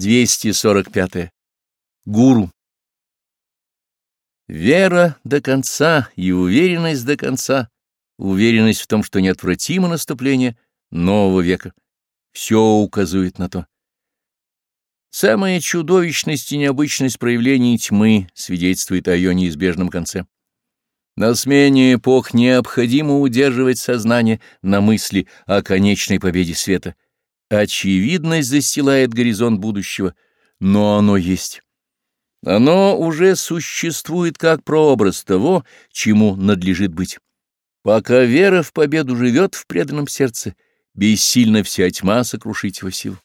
245. Гуру. Вера до конца и уверенность до конца, уверенность в том, что неотвратимо наступление нового века, все указывает на то. Самая чудовищность и необычность проявлений тьмы свидетельствует о ее неизбежном конце. На смене эпох необходимо удерживать сознание на мысли о конечной победе света — очевидность застилает горизонт будущего, но оно есть. Оно уже существует как прообраз того, чему надлежит быть. Пока вера в победу живет в преданном сердце, бессильна вся тьма сокрушить его силу.